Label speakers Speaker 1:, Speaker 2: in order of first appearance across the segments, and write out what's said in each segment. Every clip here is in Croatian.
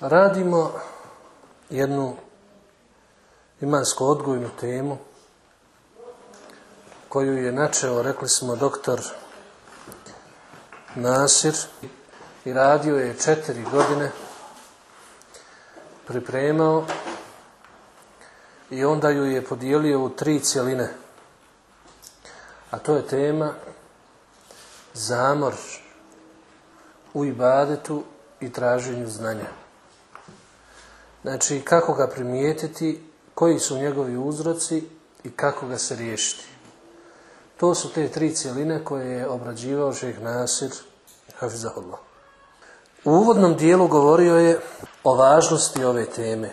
Speaker 1: Radimo jednu imansko odgojnu temu koju je načeo, rekli smo, doktor Nasir i radio je četiri godine, pripremao i onda ju je podijelio u tri cjeline. A to je tema zamor u ibadetu i traženju znanja. Znači, kako ga primijetiti, koji su njegovi uzroci i kako ga se riješiti. To su te tri cijeline koje je obrađivao šeh Nasir Hafizahullah. U uvodnom dijelu govorio je o važnosti ove teme.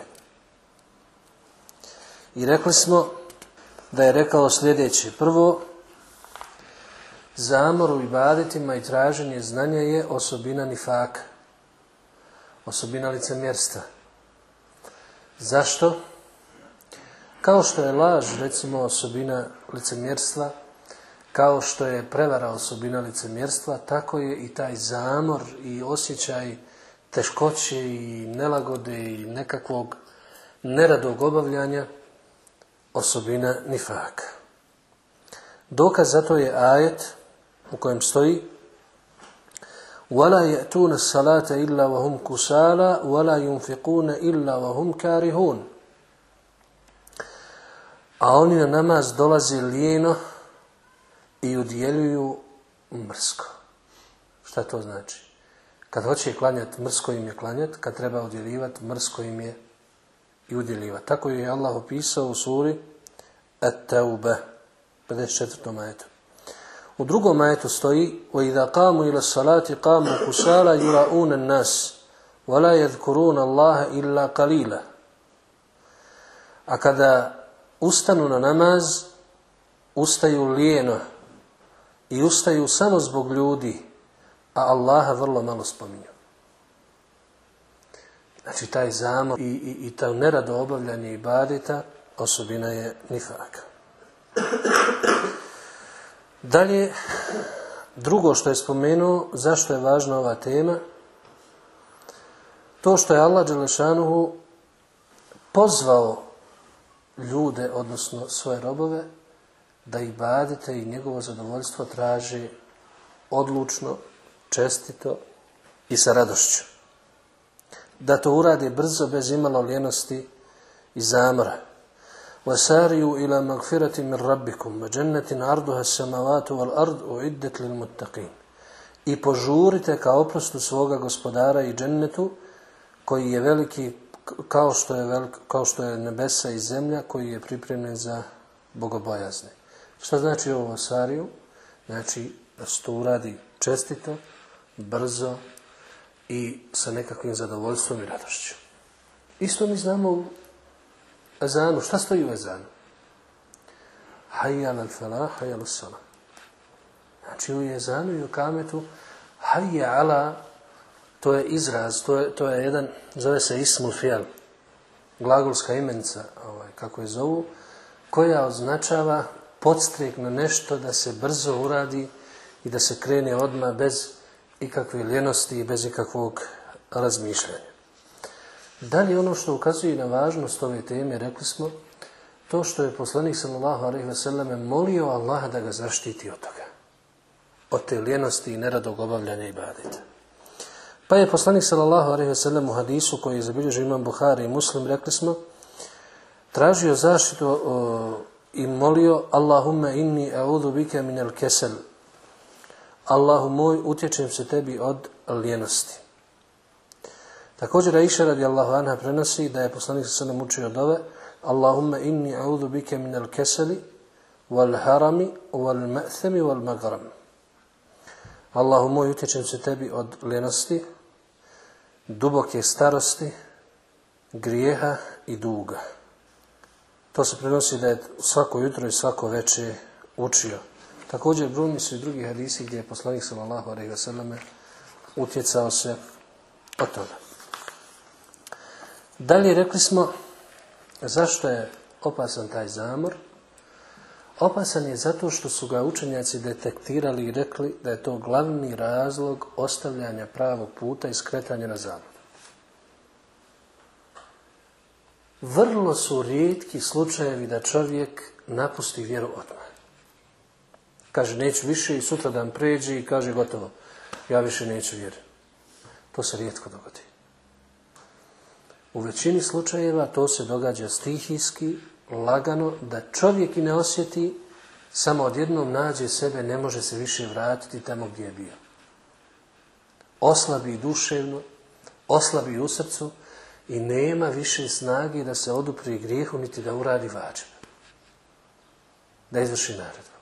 Speaker 1: I rekli smo da je rekao sljedeće. Prvo, zamor u ibadetima i traženje znanja je osobina nifaka. Osobina licemjerstva. Zašto? Kao što je laž, recimo, osobina licemjerstva, kao što je prevara osobina licemjerstva, tako je i taj zamor i osjećaj teškoće i nelagode i nekakvog neradog obavljanja osobina nifaka. Dokaz za to je ajet u kojem stoji وَلَا يَأْتُونَ الصَّلَاةَ إِلَّا وَهُمْ كُسَالَا وَلَا يُنْفِقُونَ إِلَّا وَهُمْ كَارِهُونَ A oni na namaz dolaze lijeno i udjeljuju mrsko. Šta to znači? Kad hoće klanjati, mrsko im je klanjati, kad treba udjeljivati, mrsko im je i udjeljivati. Tako je Allah opisao u suri At-Tawbah, 54. majetu. U drugom majetu stoji وَإِذَا قَامُوا إِلَى الصَّلَاةِ قَامُوا كُسَالَ يُرَؤُونَ النَّاسِ وَلَا يَذْكُرُونَ اللَّهَ إِلَّا قَلِيلًا A kada ustanu na namaz, ustaju lijeno i ustaju samo zbog ljudi, a Allaha vrlo malo spominju. Znači taj zamor i, i, i ta nerado obavljanje ibadeta osobina je nifaka. Dalje, drugo što je spomenuo, zašto je važna ova tema, to što je Allah Đelešanuhu pozvao ljude, odnosno svoje robove, da ih badite i njegovo zadovoljstvo traži odlučno, čestito i sa radošću. Da to uradi brzo, bez imalo ljenosti i zamora. وَسَارِيُوا إِلَى مَغْفِرَةٍ مِنْ رَبِّكُمْ وَجَنَّةٍ عَرْضُهَا السَّمَوَاتُ وَالْأَرْضُ أُعِدَّتْ لِلْمُتَّقِينَ I požurite ka oprostu svoga gospodara i džennetu koji je veliki kao što je, velik, kao što je nebesa i zemlja koji je pripremljen za bogobojazne. Šta znači ovo vasariju? Znači da se to uradi čestito, brzo i sa nekakvim zadovoljstvom i radošću. Isto mi znamo u ezanu. Šta stoji u ezanu? Hayya al falah, hayya al salah. Znači u ezanu i u kametu ala to je izraz, to je, to je jedan, zove se ismul fijal, glagolska imenica, ovaj, kako je zovu, koja označava podstrijek na nešto da se brzo uradi i da se krene odmah bez ikakve ljenosti i bez ikakvog razmišljanja. Dalje ono što ukazuje na važnost ove teme, rekli smo, to što je poslanik sallallahu alejhi ve selleme molio Allaha da ga zaštiti od toga. Od te ljenosti i neradog obavljanja ibadeta. Pa je poslanik sallallahu alejhi ve sellem u hadisu koji je zabilježio imam Buhari i Muslim, rekli smo, tražio zaštitu o, i molio Allahumma inni a'udhu bika min al-kesel. Allahu moj, utječem se tebi od ljenosti. Također Aisha radijallahu anha prenosi da je poslanik sa nam učio dove Allahumma inni a'udhu bika min al-keseli wal harami wal ma'thami wal magram. Allahu moj, utječem se tebi od ljenosti, duboke starosti, grijeha i duga. To se prenosi da je svako jutro i svako veče učio. Također bruni su i drugi hadisi gdje je poslanik sallallahu alejhi ve selleme utjecao se od toga. Dalje rekli smo zašto je opasan taj zamor. Opasan je zato što su ga učenjaci detektirali i rekli da je to glavni razlog ostavljanja pravog puta i skretanja na zamor. vrlo su rijetki slučajevi da čovjek napusti vjeru odmah. Kaže, neću više i sutra dan pređi i kaže, gotovo, ja više neću vjeru. To se rijetko dogodi. U većini slučajeva to se događa stihijski, lagano, da čovjek i ne osjeti, samo odjednom nađe sebe, ne može se više vratiti tamo gdje je bio. Oslabi duševno, oslabi u srcu i nema više snage da se odupri grijehu niti da uradi vađe. Da izvrši naredbu.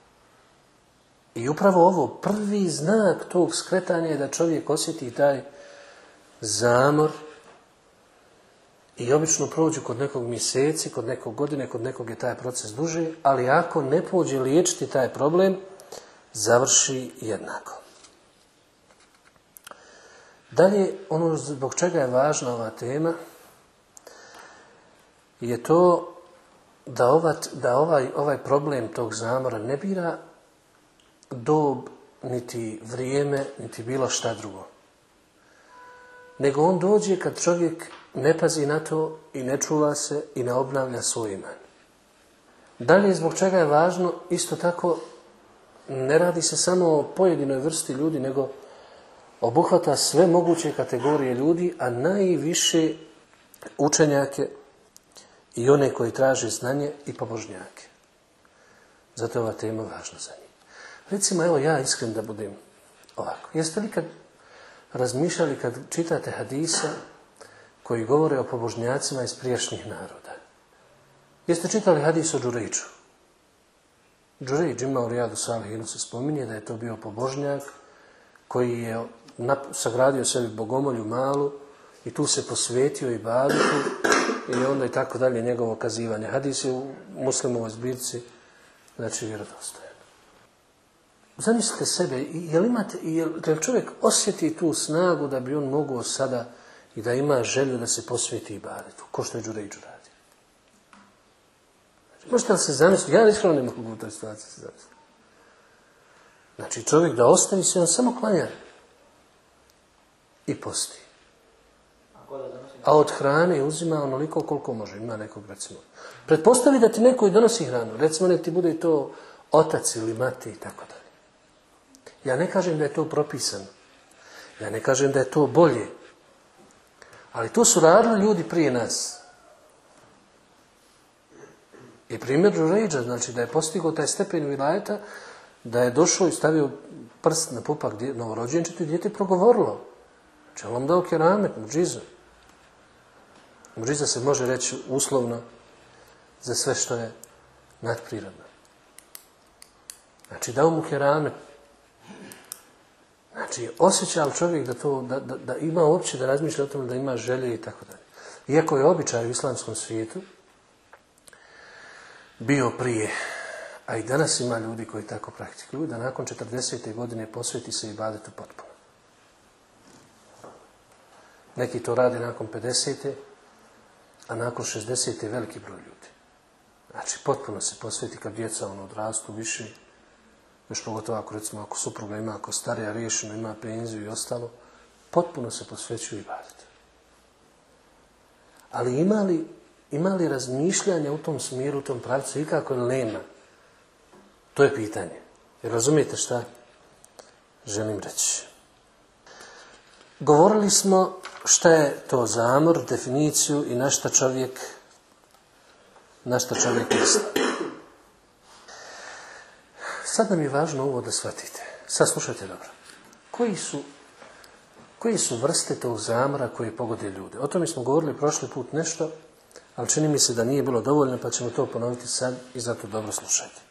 Speaker 1: I upravo ovo, prvi znak tog skretanja je da čovjek osjeti taj zamor i obično prođu kod nekog mjeseci, kod nekog godine, kod nekog je taj proces duži, ali ako ne pođe liječiti taj problem, završi jednako. Dalje, ono zbog čega je važna ova tema, je to da, ova, da ovaj, ovaj problem tog zamora ne bira dob, niti vrijeme, niti bilo šta drugo. Nego on dođe kad čovjek ne pazi na to i ne čuva se i ne obnavlja svoj iman. Dalje, zbog čega je važno, isto tako, ne radi se samo o pojedinoj vrsti ljudi, nego obuhvata sve moguće kategorije ljudi, a najviše učenjake i one koji traže znanje i pobožnjake. Zato je ova tema važna za njih. Recimo, evo ja iskren da budem ovako. Jeste li kad razmišljali, kad čitate hadisa, koji govore o pobožnjacima iz prijašnjih naroda. Jeste čitali hadis o Džurejču? Džurejč ima u Rijadu Salihinu se spominje da je to bio pobožnjak koji je sagradio sebi bogomolju malu i tu se posvetio i baditu i onda i tako dalje njegovo kazivanje. Hadis je u muslimovoj zbirci, znači vjerodostojan. Zamislite sebe, je li, imate, je li čovjek osjeti tu snagu da bi on mogao sada i da ima želju da se posvijeti ibadetu, ko što je Đurejđu radi. Znači, možete li se zamisliti, ja iskreno ne mogu u toj situaciji se zamisliti. Znači čovjek da ostavi se, on samo klanja i posti. A od hrane uzima onoliko koliko može. Ima nekog, recimo. Pretpostavi da ti neko i donosi hranu. Recimo, nek ti bude to otac ili mati i tako dalje. Ja ne kažem da je to propisano. Ja ne kažem da je to bolje. Ali to su radili ljudi prije nas. I primjer Đurejđa, znači da je postigao taj stepen vilajeta, da je došao i stavio prst na pupak novorođenčetu i dijete progovorilo. Vam dao keramet, muđiza. Muđiza se može reći uslovno za sve što je nadprirodno. Znači, dao mu keramet, Znači, osjeća li čovjek da, to, da, da, da ima uopće da razmišlja o tome, da ima želje i tako dalje. Iako je običaj u islamskom svijetu bio prije, a i danas ima ljudi koji tako praktikuju, da nakon 40. godine posveti se i badetu potpuno. Neki to rade nakon 50. a nakon 60. je veliki broj ljudi. Znači, potpuno se posveti kad djeca ono odrastu više, još pogotovo ako recimo ako supruga ima, ako starija riješeno, ima penziju i ostalo, potpuno se posvećuju i baditi. Ali ima li, ima li razmišljanja u tom smjeru, u tom pravcu, i kako nema? To je pitanje. Jer razumijete šta želim reći? Govorili smo šta je to zamor, definiciju i na šta čovjek na šta čovjek misli. Sad nam je važno ovo da shvatite. Sad slušajte dobro. Koji su, koji su vrste tog zamora koji pogode ljude? O tome smo govorili prošli put nešto, ali čini mi se da nije bilo dovoljno, pa ćemo to ponoviti sad i zato dobro slušajte.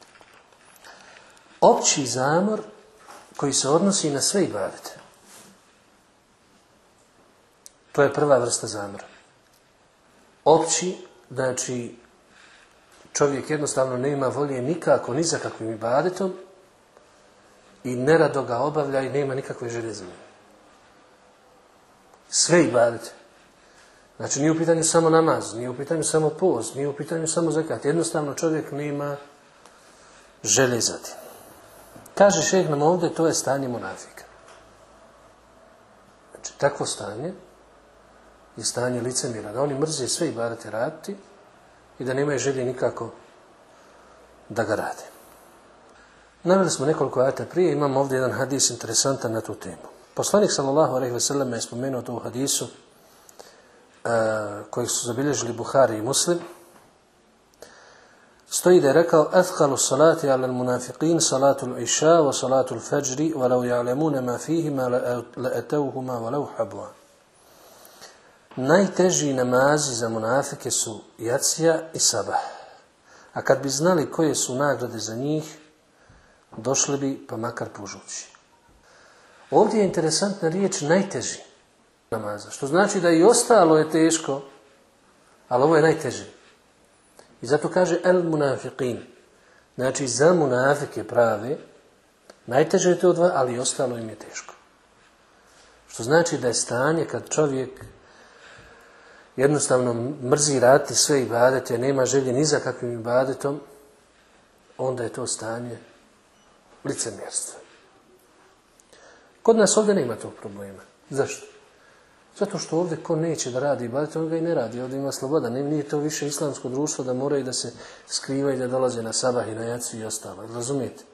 Speaker 1: Opći zamor koji se odnosi na sve ibadete. To je prva vrsta zamora. Opći, znači čovjek jednostavno ne ima volje nikako, ni za kakvim ibadetom i nerado ga obavlja i nema nikakve želje. Sve ibadete. Znači nije u pitanju samo namaz, nije u pitanju samo post, nije u pitanju samo zakat. Jednostavno čovjek nema želje. Kaže šeh nam ovdje, to je stanje monafika. Znači takvo stanje je stanje licemira. Da oni mrze sve ibadete raditi, i da nemaju želje nikako da ga rade. Naveli smo nekoliko ajata prije, imamo ovdje jedan hadis interesantan na tu temu. Poslanik sallallahu alejhi ve sellem je spomenuo to u hadisu uh, kojeg su zabilježili Buhari i Muslim. Stoji da je rekao Athqalu salati ala al-munafiqin salatu al-isha wa salatu al-fajri wa law ya'lamuna ma fihima la atawhuma wa law habwa. Najteži namazi za munafike su jacija i sabah. A kad bi znali koje su nagrade za njih, došli bi pa makar pužući. Ovdje je interesantna riječ najteži namaza, što znači da i ostalo je teško, ali ovo je najteže. I zato kaže el munafiqin. Znači za munafike prave, najteže je to dva, ali i ostalo im je teško. Što znači da je stanje kad čovjek jednostavno mrzi raditi sve ibadete, nema želje ni za kakvim ibadetom, onda je to stanje licemjerstva. Kod nas ovdje nema tog problema. Zašto? Zato što ovdje ko neće da radi ibadet, on ga i ne radi. Ovdje ima sloboda. Nije to više islamsko društvo da moraju da se skriva i da dolaze na sabah i na jaci i ostalo. Razumijete?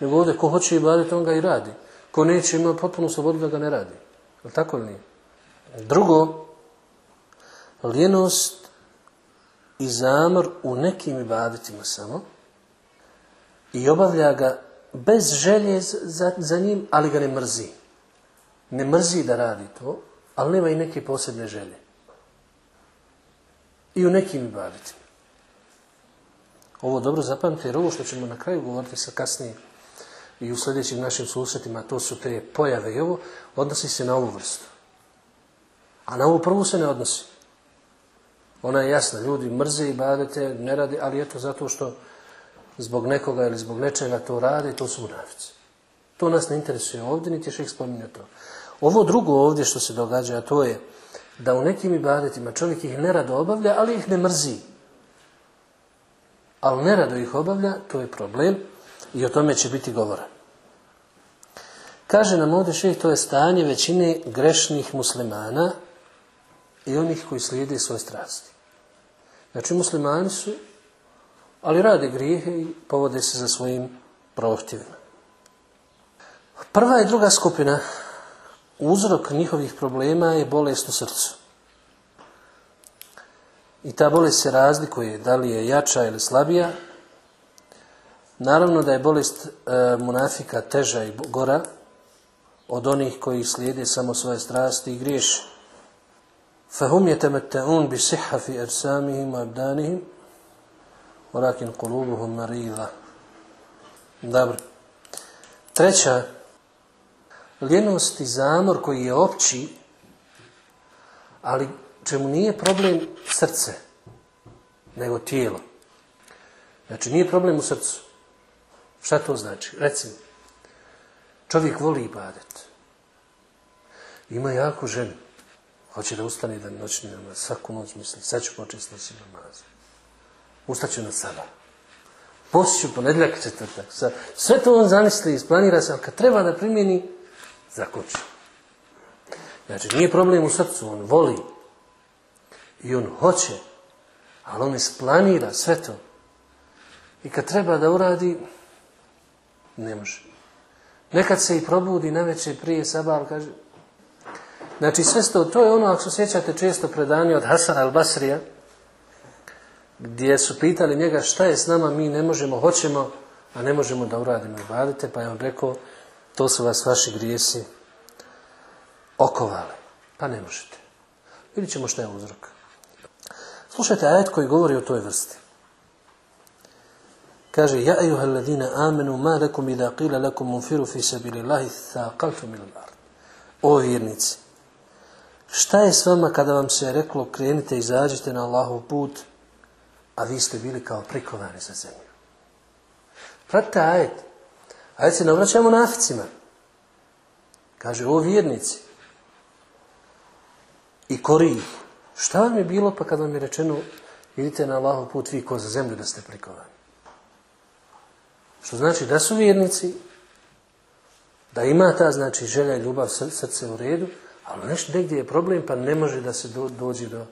Speaker 1: Nego ovdje ko hoće ibadet, on ga i radi. Ko neće ima potpunu slobodu da ga ne radi. Je tako ili nije? Drugo, ljenost i zamor u nekim ibadetima samo i obavlja ga bez želje za, za njim, ali ga ne mrzi. Ne mrzi da radi to, ali nema i neke posebne želje. I u nekim ibadetima. Ovo dobro zapamtite, jer ovo što ćemo na kraju govoriti sa kasnije i u sljedećim našim susretima, to su te pojave i ovo, odnosi se na ovu vrstu. A na ovu prvu se ne odnosi. Ona je jasna, ljudi mrze i badete, ne radi, ali eto zato što zbog nekoga ili zbog nečega to radi, to su munafici. To nas ne interesuje ovdje, niti je šeh spominjao to. Ovo drugo ovdje što se događa, a to je da u nekim ibadetima čovjek ih nerado obavlja, ali ih ne mrzi. Ali nerado ih obavlja, to je problem i o tome će biti govora. Kaže nam ovdje šeh, to je stanje većine grešnih muslimana i onih koji slijede svoje strasti. Znači muslimani su, ali rade grijehe i povode se za svojim prohtjevima. Prva i druga skupina uzrok njihovih problema je bolest u srcu. I ta bolest se razlikuje da li je jača ili slabija. Naravno da je bolest e, munafika teža i gora od onih koji slijede samo svoje strasti i griješe. فهم يتمتعون بصحة في أجسامهم وأبدانهم ولكن قلوبهم مريضة Dobro. Treća, ljenost i zamor koji je opći, ali čemu nije problem srce, nego tijelo. Znači, nije problem u srcu. Šta to znači? Recimo, čovjek voli ibadet. Ima jako ženu. Hoće da ustane da noćni namaz. Svaku noć misli, sad ću početi s noćnim namazom. Ustaću na sada. Ću ponedljak četvrtak. Sve to on zamisli, isplanira se, ali kad treba da primjeni, zakoči. Znači, nije problem u srcu, on voli. I on hoće, ali on isplanira sve to. I kad treba da uradi, ne može. Nekad se i probudi na prije sabah, kaže, Znači sve to, to je ono, ako se sjećate često predanje od Hasan al-Basrija, gdje su pitali njega šta je s nama, mi ne možemo, hoćemo, a ne možemo da uradimo ibadete, pa je on rekao, to su vas vaši grijesi okovali. Pa ne možete. Vidjet ćemo šta je uzrok. Slušajte ajet koji govori o toj vrsti. Kaže, ja ejuha alladina amenu, ma lekum ida qila lekum unfiru fi sabilillahi thaqaltum ila al-ard. O vjernici, Šta je s vama kada vam se reklo krenite i izađite na Allahov put, a vi ste bili kao prikovani za zemlju? Pratite ajet. Ajet se navraćamo naficima. Kaže, o vjernici. I kori. Šta vam je bilo pa kad vam je rečeno idite na Allahov put vi ko za zemlju da ste prikovani? Što znači da su vjernici, da ima ta znači želja i ljubav srce u redu, ali nešto negdje je problem pa ne može da se dođe do,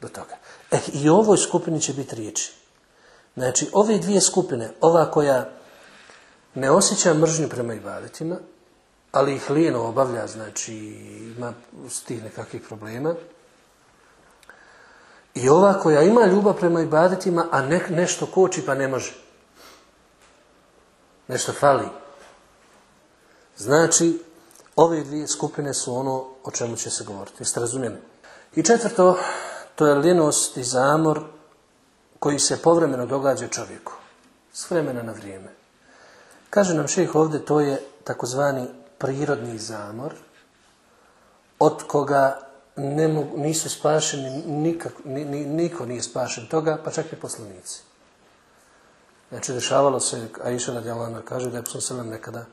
Speaker 1: do toga. E, i ovoj skupini će biti riječi. Znači, ove dvije skupine, ova koja ne osjeća mržnju prema ibadetima, ali ih lijeno obavlja, znači ima s tih nekakvih problema, i ova koja ima ljubav prema ibadetima, a ne, nešto koči pa ne može. Nešto fali. Znači, ove dvije skupine su ono o čemu će se govoriti. Jeste razumijeli? I četvrto, to je ljenost i zamor koji se povremeno događa čovjeku. S vremena na vrijeme. Kaže nam šejh ovdje, to je takozvani prirodni zamor, od koga ne mogu, nisu spašeni, nikak, ni, ni, niko nije spašen toga, pa čak i poslanici. Znači, dešavalo se, a Iša kaže da je poslanik nekada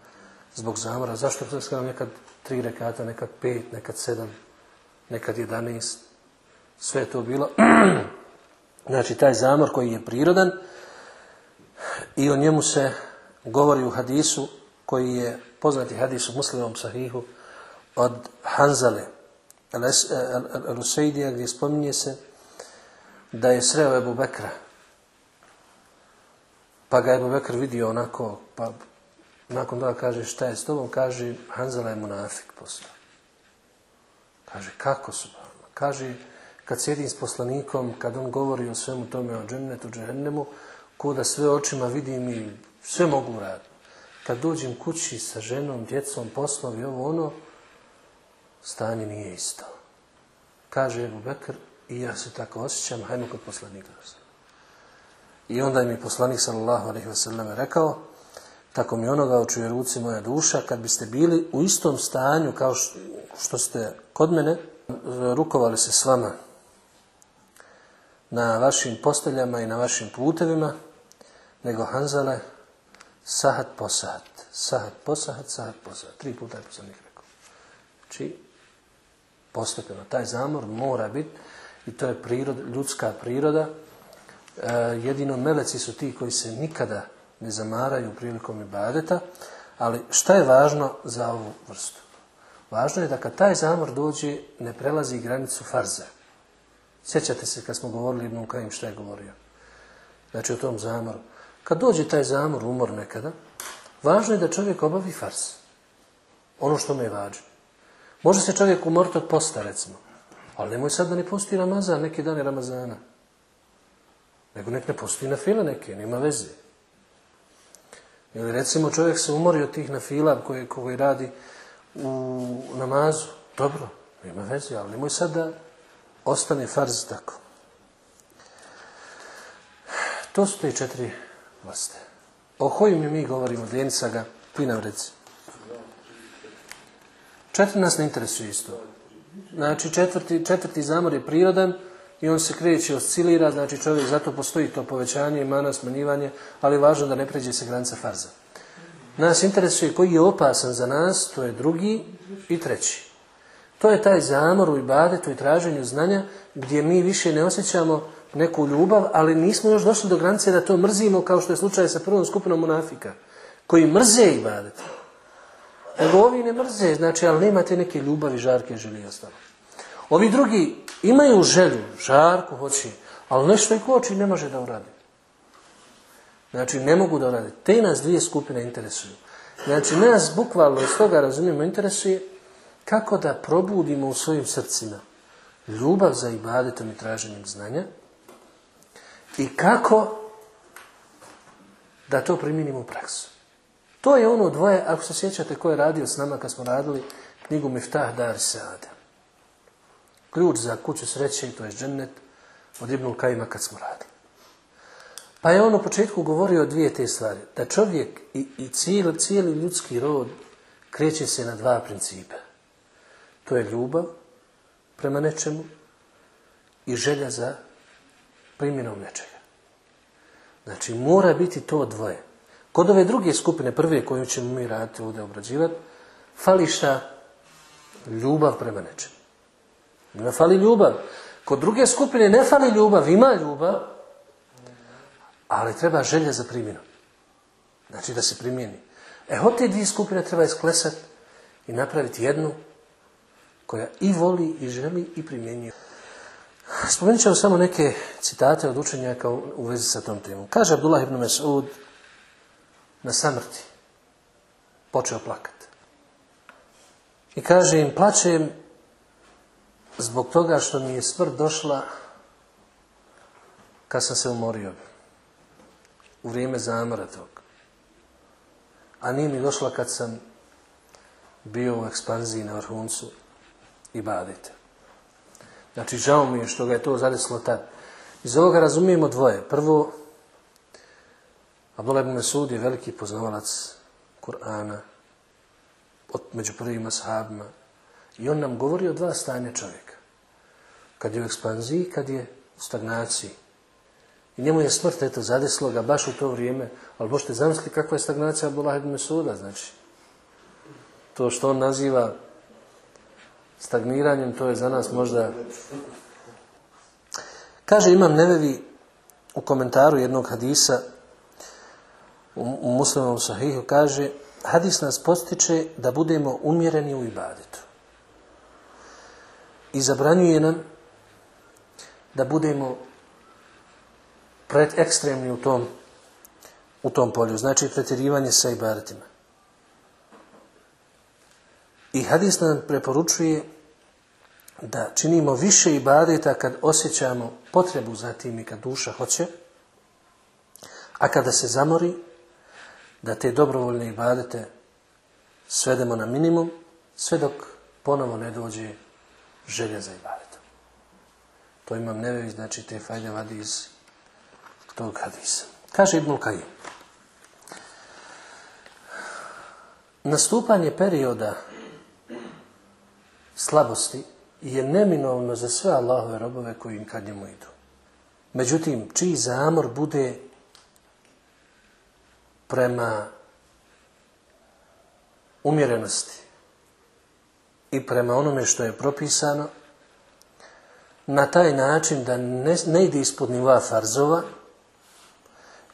Speaker 1: zbog zamora. Zašto je nekad tri rekata, nekad pet, nekad sedam, nekad jedanest. Sve je to bilo. znači, taj zamor koji je prirodan i o njemu se govori u hadisu koji je poznati hadis u muslimom sahihu od Hanzale al-Usaidija gdje spominje se da je sreo Ebu Bekra pa ga Ebu Bekr vidio onako pa nakon toga kaže šta je s tobom kaže Hanzala je munafik postao kaže kako su kaže kad sjedim s poslanikom kad on govori o svemu tome o džennetu, džehennemu kuda sve očima vidim i sve mogu raditi kad dođem kući sa ženom, djecom, poslom i ovo ono, stanje nije isto. Kaže Ebu Bekr, i ja se tako osjećam, hajmo kod poslanika. I onda mi poslanik sallallahu alaihi wasallam rekao, tako mi onoga u čuje ruci moja duša, kad biste bili u istom stanju kao što ste kod mene, rukovali se s vama na vašim posteljama i na vašim putevima, nego Hanzale, sahat po sahat, sahat po sahat, sahat po sahat. Tri puta je poslanik rekao. Znači, postepeno. Taj zamor mora biti i to je prirod, ljudska priroda. E, jedino meleci su ti koji se nikada ne zamaraju prilikom ibadeta, ali šta je važno za ovu vrstu? Važno je da kad taj zamor dođe, ne prelazi granicu farze. Sjećate se kad smo govorili Ibn Kajim šta je govorio? Znači o tom zamoru. Kad dođe taj zamor, umor nekada, važno je da čovjek obavi fars. Ono što me je vađe. Može se čovjek umoriti od posta, recimo. Ali nemoj sad da ne posti Ramazan, neke dane Ramazana. Nego nek ne posti na fila neke, nema veze. Ili recimo čovjek se umori od tih na fila koje, koje radi u namazu. Dobro, nema veze, ali nemoj sad da ostane farz tako. To su te četiri vrste. O kojim mi govorimo, Djenica ga, ti nam reci. Četiri nas ne interesuje isto. Znači četvrti, četvrti zamor je prirodan i on se kreće, oscilira, znači čovjek zato postoji to povećanje, mana, smanjivanje, ali je važno da ne pređe se granica farza. Nas interesuje koji je opasan za nas, to je drugi i treći. To je taj zamor u ibadetu i traženju znanja gdje mi više ne osjećamo neku ljubav, ali nismo još došli do granice da to mrzimo kao što je slučaj sa prvom skupinom munafika, koji mrze ibadet. Nego ovi ne mrze, znači, ali nemate neke ljubavi, žarke, želje i ostalo. Ovi drugi imaju želju, žarku hoće, ali nešto i koči ne može da uradi. Znači, ne mogu da uradi. Te nas dvije skupine interesuju. Znači, nas bukvalno iz toga razumijemo interesuje kako da probudimo u svojim srcima ljubav za ibadetom i traženjem znanja i kako da to primjenimo u praksu. To je ono dvoje, ako se sjećate ko je radio s nama kad smo radili knjigu Miftah Dar Saada. Ključ za kuću sreće, to je džennet, od Ibnul Kajima kad smo radili. Pa je on u početku govorio o dvije te stvari. Da čovjek i, i cijeli, cijeli ljudski rod kreće se na dva principa. To je ljubav prema nečemu i želja za primjenom nečega. Znači, mora biti to dvoje. Kod ove druge skupine, prve koju ćemo mi raditi ovdje obrađivati, fali šta? Ljubav prema nečemu. Ne fali ljubav. Kod druge skupine ne fali ljubav, ima ljubav, ali treba želja za primjenu. Znači da se primjeni. E, od te dvije skupine treba isklesati i napraviti jednu koja i voli i želi i primjenjuje. Spomenut ćemo samo neke citate od učenjaka u vezi sa tom temom. Kaže Abdullah ibn Mas'ud na samrti počeo plakati. I kaže im, plaćem zbog toga što mi je smrt došla kad sam se umorio. U vrijeme zamora tog. A nije mi došla kad sam bio u ekspanziji na vrhuncu i badite. Znači, žao mi je što ga je to zadeslo tad. Iz ovoga razumijemo dvoje. Prvo, Abdullah ibn Mesud je veliki poznavalac Kur'ana od među prvima sahabima. I on nam govori o dva stanja čovjeka. Kad je u ekspanziji, kad je u stagnaciji. I njemu je smrt, eto, zadeslo ga baš u to vrijeme. Ali možete zamisliti kakva je stagnacija Abdullah ibn Mesuda, znači. To što on naziva stagniranjem, to je za nas možda... Kaže Imam Nevevi u komentaru jednog hadisa u muslimovom sahihu, kaže hadis nas postiče da budemo umjereni u ibadetu. I zabranjuje nam da budemo pred ekstremni u tom, u tom polju. Znači pretjerivanje sa ibadetima. I hadis nam preporučuje da činimo više ibadeta kad osjećamo potrebu za tim i kad duša hoće, a kada se zamori, da te dobrovoljne ibadete svedemo na minimum, sve dok ponovo ne dođe želja za ibadetom. To imam nevevi, znači te fajde vadi iz tog hadisa. Kaže Ibn Kajim. Nastupanje perioda slabosti je neminovno za sve Allahove robove koji im kad njemu idu. Međutim, čiji zamor bude prema umjerenosti i prema onome što je propisano, na taj način da ne, ne ide ispod niva farzova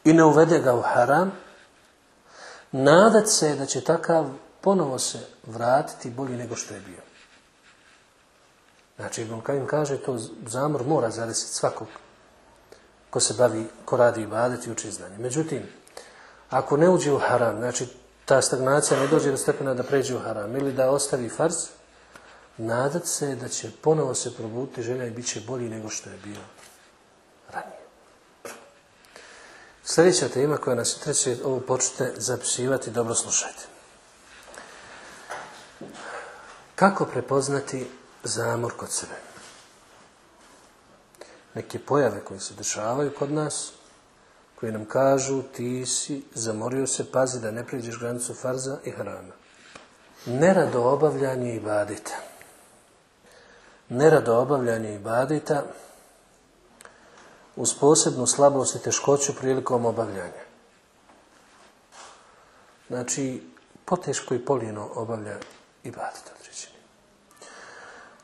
Speaker 1: i ne uvede ga u haram, nadat se da će takav ponovo se vratiti bolji nego što je bio. Znači, Ibn Kajim kaže, to zamor mora zadesiti svakog ko se bavi, ko radi i badet i uči znanje. Međutim, ako ne uđe u haram, znači ta stagnacija ne dođe do stepena da pređe u haram ili da ostavi farz, nadat se da će ponovo se probuditi želja i bit će bolji nego što je bio ranije. Sljedeća tema koja nas interesuje, ovo počnete zapisivati, dobro slušajte. Kako prepoznati zamor kod sebe. Neke pojave koje se dešavaju kod nas, koji nam kažu ti si zamorio se, pazi da ne priđeš granicu farza i harama. Nerado obavljanje i badita. Nerado obavljanje i badita uz posebnu slabost i teškoću prilikom obavljanja. Znači, poteško i polijeno obavlja i badita.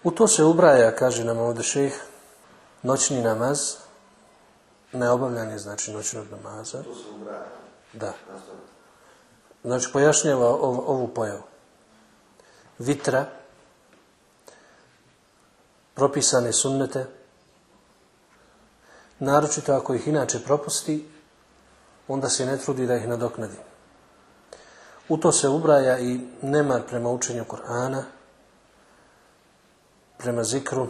Speaker 1: U to se ubraja, kaže nam ovdje šeh, noćni namaz, neobavljanje znači noćnog namaza.
Speaker 2: To se ubraja.
Speaker 1: Da. Znači pojašnjava ovu, ovu pojavu. Vitra, propisane sunnete, naročito ako ih inače propusti, onda se ne trudi da ih nadoknadi. U to se ubraja i nemar prema učenju Korana, prema zikru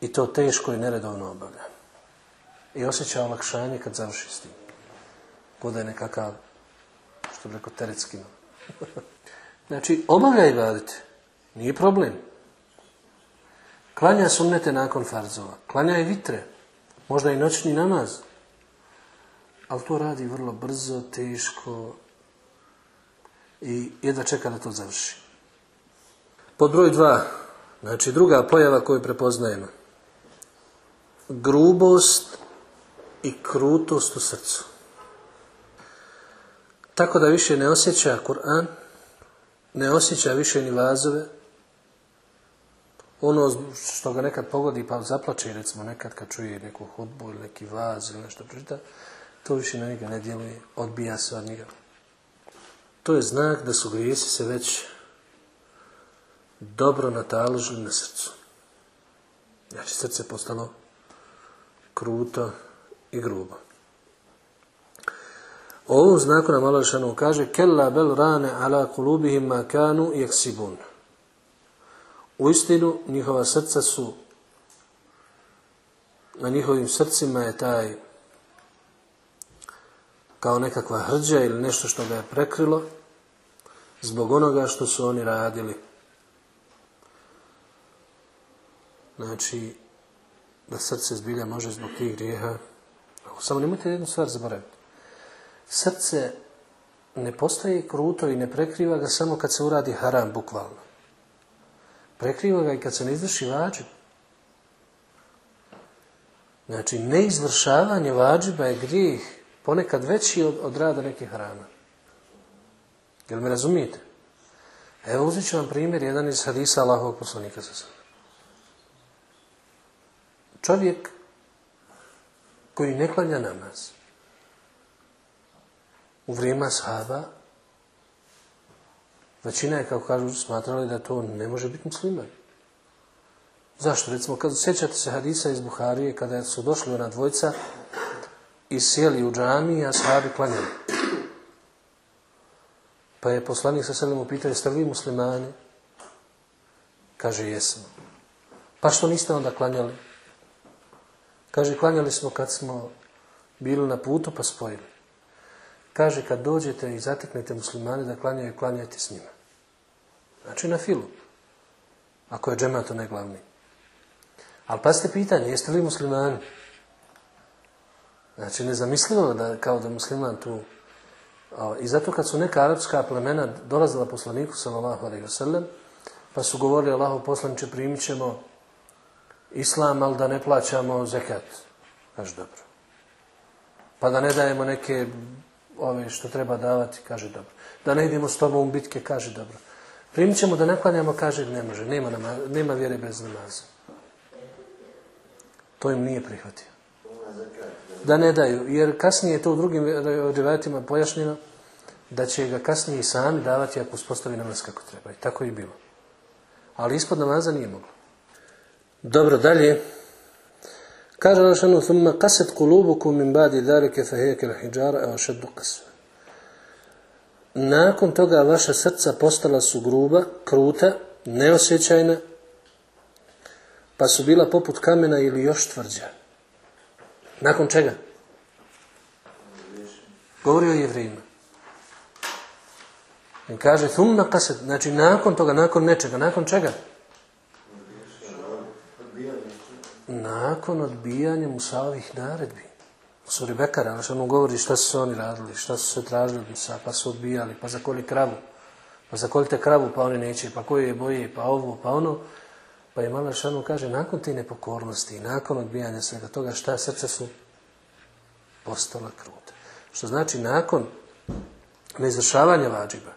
Speaker 1: i to teško i neredovno obavlja. I osjeća olakšanje kad završi s tim. Bude nekakav, što bi rekao, teretski. znači, obavlja i vadite. Nije problem. Klanja sunnete nakon farzova. Klanja i vitre. Možda i noćni namaz. Ali to radi vrlo brzo, teško i jedva čeka da to završi. Pod broj dva, znači druga pojava koju prepoznajemo. Grubost i krutost u srcu. Tako da više ne osjeća Kur'an, ne osjeća više ni vazove, ono što ga nekad pogodi pa zaplače, recimo nekad kad čuje neku hudbu ili neki vaz ili nešto priča, to više na njega ne djeluje, odbija se od njega. To je znak da su grijesi se već dobro nataložili na srcu. Znači srce postalo kruto i grubo. O ovom znaku nam Allah kaže Kella bel rane ala kulubihim ma kanu jeksibun. U istinu njihova srca su na njihovim srcima je taj kao nekakva hrđa ili nešto što ga je prekrilo zbog onoga što su oni radili. Znači, da srce zbilja može zbog tih grijeha. Samo nemojte jednu stvar zaboraviti. Srce ne postaje kruto i ne prekriva ga samo kad se uradi haram, bukvalno. Prekriva ga i kad se ne izvrši vađib. Znači, neizvršavanje vađiba je grijeh ponekad veći od, od rada nekih harama. Jel me razumijete? Evo uzet ću vam primjer jedan iz hadisa Allahovog poslanika za sada. Čovjek koji ne klanja namaz u vrijeme sahaba većina je, kako kažu, smatrali da to ne može biti musliman. Zašto? Recimo, kad sjećate se hadisa iz Buharije, kada su došli ona dvojca i sjeli u džami, a sahabi klanjali. Pa je poslanik sa selim upitao, jeste vi muslimani? Kaže, jesmo. Pa što niste onda klanjali? Kaže, klanjali smo kad smo bili na putu pa spojili. Kaže, kad dođete i zateknete muslimani da klanjaju, klanjajte s njima. Znači na filu. Ako je džemat ne glavni. Ali pazite pitanje, jeste li muslimani? Znači, nezamislivo da kao da musliman tu... I zato kad su neka arapska plemena dolazila poslaniku sallallahu alaihi wasallam, pa su govorili Allahu poslaniče primit ćemo islam, ali da ne plaćamo zekat. Kaže, dobro. Pa da ne dajemo neke ove što treba davati, kaže, dobro. Da ne idemo s tobom u bitke, kaže, dobro. Primit ćemo da ne klanjamo, kaže, ne može, nema, nama, nema vjere bez namaza. To im nije prihvatio. Da ne daju, jer kasnije je to u drugim rivajatima pojašnjeno, da će ga kasnije i sami davati ako uspostavi namaz kako treba. I tako je bilo. Ali ispod namaza nije moglo. Dobro, dalje. Kaže Rašanu, thumma kaset kulubukum min badi dhalike fahijake hijjara, evo šeddu kasu. Nakon toga vaša srca postala su gruba, kruta, neosjećajna, pa su bila poput kamena ili još tvrđa. Nakon čega? Govori o jevrijima. I kaže, thumma kaset, znači nakon toga, nakon nečega, nakon čega? Nakon odbijanja Musavih naredbi. Suri Bekara, ono govori šta su oni radili, šta su se tražili Musa, pa su odbijali, pa zakoli kravu, pa zakolite kravu, pa oni neće, pa koje je boje, pa ovo, pa ono. Pa je Mala Šanu kaže, nakon te nepokornosti, nakon odbijanja svega toga, šta srce su postala kruta. Što znači, nakon neizvršavanja vađiba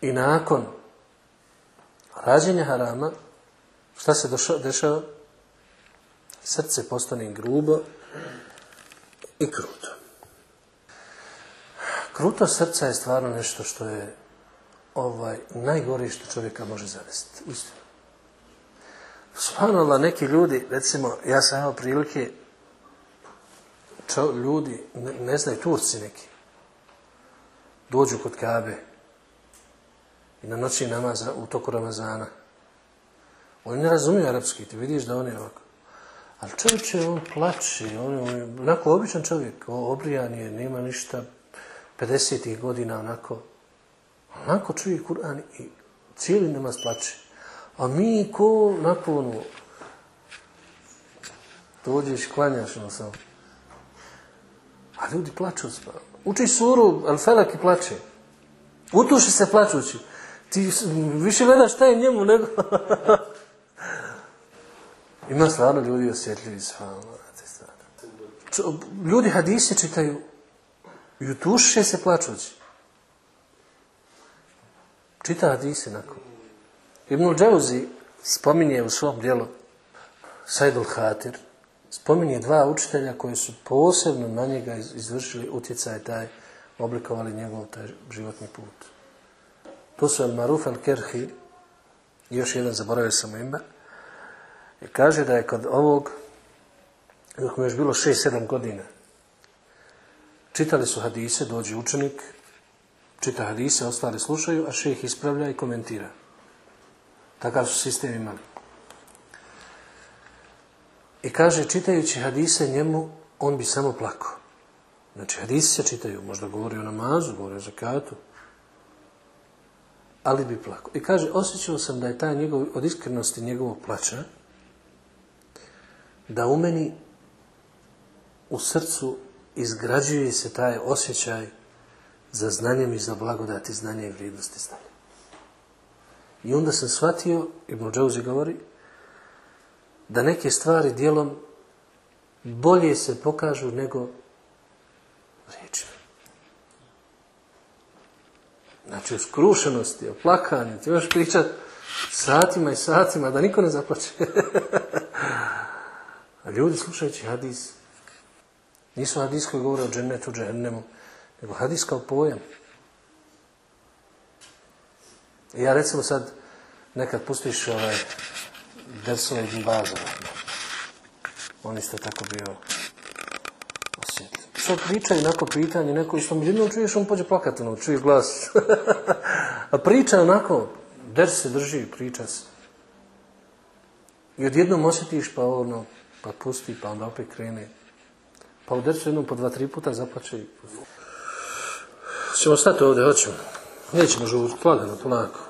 Speaker 1: i nakon rađenja harama, šta se dešava? Srce postane grubo i kruto. Kruto srca je stvarno nešto što je ovaj najgore što čovjeka može zavesti. Istino. Subhanallah, neki ljudi, recimo, ja sam imao prilike, čo, ljudi, ne, ne znaju, Turci neki, dođu kod Kabe i na noći namaza u toku Ramazana. Oni ne razumiju arapski, ti vidiš da oni ovako. Ali čovječe, on plače, on je onako običan čovjek, obrijan je, nema ništa, 50. godina onako, onako čuje Kur'an i cijeli namaz plače. A mi ko onako ono, dođeš, klanjaš ono samo. A ljudi plaću. Uči suru, al felak i plače. Utuši se plaćući. Ti više gledaš šta je njemu nego... Ima stvarno ljudi osjetljivi te stvari. Ljudi hadise čitaju i utuše se plaćući. Čita hadise nakon. Ibn Džauzi spominje u svom dijelu Sajdul Hatir, spominje dva učitelja koji su posebno na njega izvršili utjecaj taj, oblikovali njegov taj životni put. To su Maruf El Kerhi još jedan, zaboravio sam ime, I kaže da je kod ovog, dok je još bilo 6-7 godina, čitali su hadise, dođe učenik, čita hadise, ostali slušaju, a šeh ispravlja i komentira. Takav su sistem imali. I kaže, čitajući hadise njemu, on bi samo plakao. Znači, hadisi se čitaju, možda govori o namazu, govori o zakatu, ali bi plakao. I kaže, osjećao sam da je taj njegov, od iskrenosti njegovog plaća, da u meni u srcu izgrađuje se taj osjećaj za znanjem i za blagodati znanja i vrijednosti znanja. I onda sam shvatio, Ibn Džauzi govori, da neke stvari dijelom bolje se pokažu nego riječi. Znači, o skrušenosti, o plakanju, ti možeš pričat satima i satima, da niko ne zaplaće. A ljudi slušajući hadis, nisu hadis koji govore o džennetu, džennemu, nego hadis kao pojam. I ja recimo sad, nekad pustiš ovaj, Dersove Ibn Baza. On isto tako bio osjetljiv. Što priča i onako pitanje, neko mi jednom čuješ, on pođe plakati, ono, čuje glas. A priča onako, der se drži, priča se. I odjednom osjetiš, pa ono, pa pusti, pa onda opet krene. Pa u dersu jednom po dva, tri puta zaplače i. Ćemo stati ovdje, hoćemo. Nećemo žuti, lagano, polako.